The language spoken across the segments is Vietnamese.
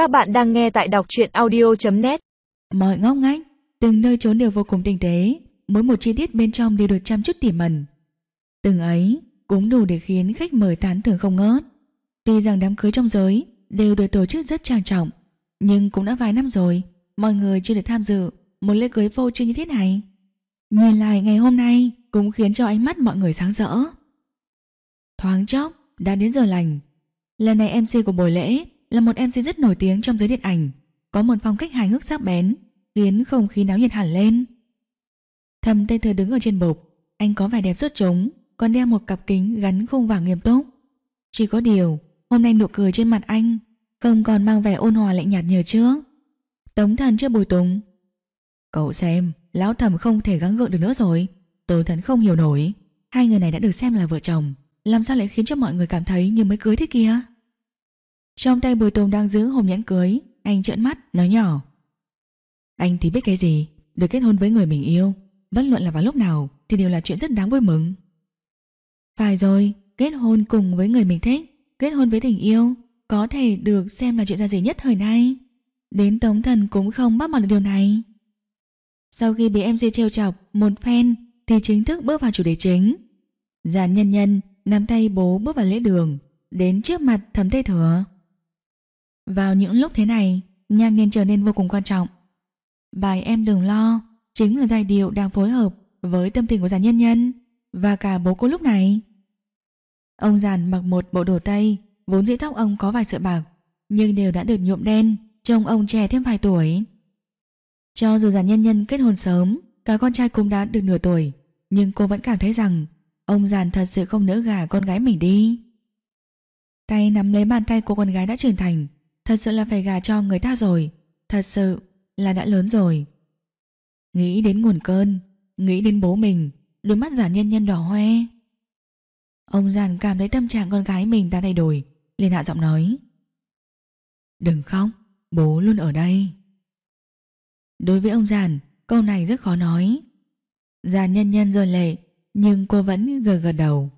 Các bạn đang nghe tại đọc truyện audio.net Mọi ngóc ngách, từng nơi trốn đều vô cùng tinh tế, mỗi một chi tiết bên trong đều được chăm chút tỉ mẩn. Từng ấy cũng đủ để khiến khách mời tán thưởng không ngớt. Tuy rằng đám cưới trong giới đều được tổ chức rất trang trọng, nhưng cũng đã vài năm rồi, mọi người chưa được tham dự một lễ cưới vô trương như thế này. Nhìn lại ngày hôm nay cũng khiến cho ánh mắt mọi người sáng rỡ. Thoáng chốc, đã đến giờ lành. Lần này MC của buổi lễ là một MC rất nổi tiếng trong giới điện ảnh, có một phong cách hài hước sắc bén, khiến không khí náo nhiệt hẳn lên. Thầm Tây Thừa đứng ở trên bục, anh có vẻ đẹp rất trống, còn đeo một cặp kính gắn khung vàng nghiêm túc. Chỉ có điều, hôm nay nụ cười trên mặt anh không còn mang vẻ ôn hòa lạnh nhạt như trước. Tống thần chưa bùi tùng. Cậu xem, lão thầm không thể gắng gượng được nữa rồi. Tôi thần không hiểu nổi. Hai người này đã được xem là vợ chồng. Làm sao lại khiến cho mọi người cảm thấy như mới cưới thế kia? Trong tay Bùi Tùng đang giữ hộp nhẫn cưới, anh trợn mắt, nói nhỏ. Anh thì biết cái gì, được kết hôn với người mình yêu, bất luận là vào lúc nào thì đều là chuyện rất đáng vui mừng. Phải rồi, kết hôn cùng với người mình thích, kết hôn với tình yêu, có thể được xem là chuyện ra gì nhất thời nay. Đến Tống Thần cũng không bắt mặt được điều này. Sau khi bị MC trêu chọc một phen thì chính thức bước vào chủ đề chính. Giàn nhân nhân nắm tay bố bước vào lễ đường, đến trước mặt thấm tê thừa. Vào những lúc thế này, nhạc nên trở nên vô cùng quan trọng. Bài Em đừng lo chính là giai điệu đang phối hợp với tâm tình của giàn nhân nhân và cả bố cô lúc này. Ông giàn mặc một bộ đồ tây, vốn dĩ tóc ông có vài sợi bạc, nhưng đều đã được nhuộm đen, trông ông trẻ thêm vài tuổi. Cho dù giàn nhân nhân kết hôn sớm, cả con trai cũng đã được nửa tuổi, nhưng cô vẫn cảm thấy rằng ông giàn thật sự không nỡ gả con gái mình đi. Tay nắm lấy bàn tay của con gái đã trưởng thành, Thật sự là phải gả cho người ta rồi. Thật sự là đã lớn rồi. Nghĩ đến nguồn cơn, Nghĩ đến bố mình, Đôi mắt giả nhân nhân đỏ hoe. Ông giàn cảm thấy tâm trạng con gái mình đã thay đổi, liền hạ giọng nói. Đừng khóc, Bố luôn ở đây. Đối với ông giàn, Câu này rất khó nói. Giàn nhân nhân rơi lệ, Nhưng cô vẫn gật gật đầu.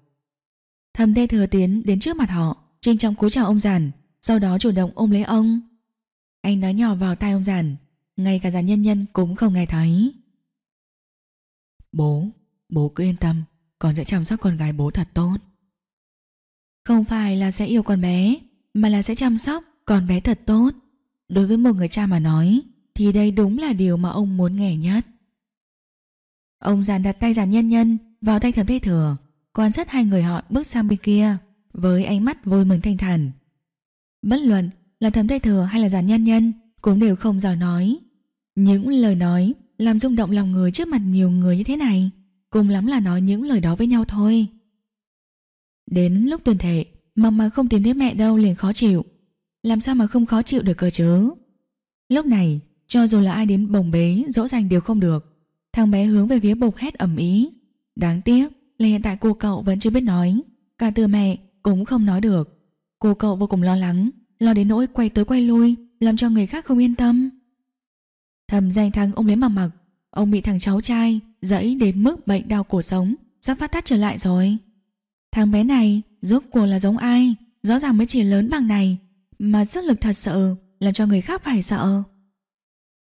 Thầm tê thừa tiến đến trước mặt họ, Trinh trọng cúi chào ông giàn sau đó chủ động ôm lấy ông. Anh nói nhỏ vào tai ông giản, ngay cả giàn nhân nhân cũng không nghe thấy. Bố, bố cứ yên tâm, con sẽ chăm sóc con gái bố thật tốt. Không phải là sẽ yêu con bé, mà là sẽ chăm sóc con bé thật tốt. Đối với một người cha mà nói, thì đây đúng là điều mà ông muốn nghe nhất. Ông giàn đặt tay giàn nhân nhân vào tay thẩm thế thừa, quan sát hai người họ bước sang bên kia với ánh mắt vui mừng thanh thản. Bất luận là thẩm tây thừa hay là giàn nhân nhân cũng đều không giỏi nói. Những lời nói làm rung động lòng người trước mặt nhiều người như thế này, cùng lắm là nói những lời đó với nhau thôi. Đến lúc tuần thể, mà mà không tìm thấy mẹ đâu liền khó chịu. Làm sao mà không khó chịu được cơ chứ? Lúc này, cho dù là ai đến bồng bế, dỗ dành đều không được. Thằng bé hướng về phía bục hét ẩm ý. Đáng tiếc là hiện tại cô cậu vẫn chưa biết nói. Cả từ mẹ cũng không nói được. Cô cậu vô cùng lo lắng, lo đến nỗi quay tới quay lui, làm cho người khác không yên tâm. Thầm danh thắng ông lấy mà mặc, ông bị thằng cháu trai dẫy đến mức bệnh đau cổ sống, sắp phát tác trở lại rồi. Thằng bé này rốt cuộc là giống ai, rõ ràng mới chỉ lớn bằng này, mà sức lực thật sợ, làm cho người khác phải sợ.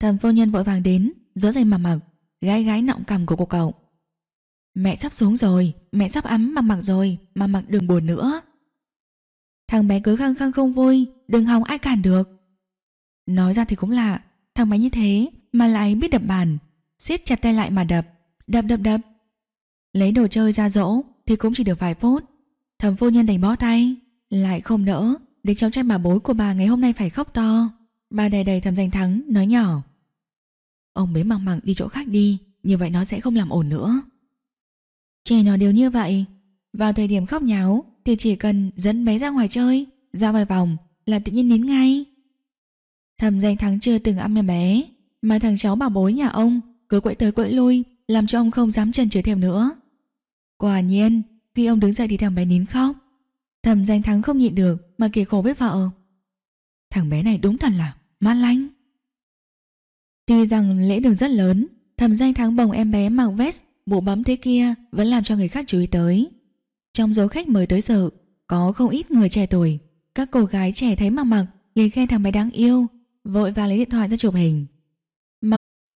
Thầm phu nhân vội vàng đến, dỗ dành mà mặc, gái gái nọng cằm của cô cậu. Mẹ sắp xuống rồi, mẹ sắp ấm mà mặc rồi, mà mặc đừng buồn nữa. Thằng bé cứ khăng khăng không vui, Đừng hòng ai cản được. Nói ra thì cũng lạ, Thằng bé như thế mà lại biết đập bàn, siết chặt tay lại mà đập Đập đập đập. Lấy đồ chơi ra dỗ thì cũng chỉ được vài phút. Thầm phu nhân đành bó tay, Lại không đỡ Để cháu trai bà bối của bà ngày hôm nay phải khóc to. Bà đầy đầy thầm giành thắng, nói nhỏ. Ông bế mặng mặng đi chỗ khác đi, Như vậy nó sẽ không làm ổn nữa. Trẻ nó đều như vậy, Vào thời điểm khóc nháo thì chỉ cần dẫn bé ra ngoài chơi, ra vài vòng là tự nhiên nín ngay. Thầm danh thắng chưa từng ăn em bé, mà thằng cháu bảo bối nhà ông cứ quậy tới quậy lui, làm cho ông không dám chần chừ thêm nữa. Quả nhiên, khi ông đứng dậy thì thằng bé nín khóc. Thầm danh thắng không nhịn được mà kỳ khổ với vợ. Thằng bé này đúng thật là mát lanh. Tuy rằng lễ đường rất lớn, thầm danh thắng bồng em bé mặc vest, bộ bấm thế kia vẫn làm cho người khác chú ý tới. Trong số khách mới tới giờ có không ít người trẻ tuổi. Các cô gái trẻ thấy mặc mặc liền khen thằng bé đáng yêu, vội vàng lấy điện thoại ra chụp hình.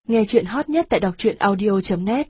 Nghe chuyện hot nhất tại đọc truyện audio.net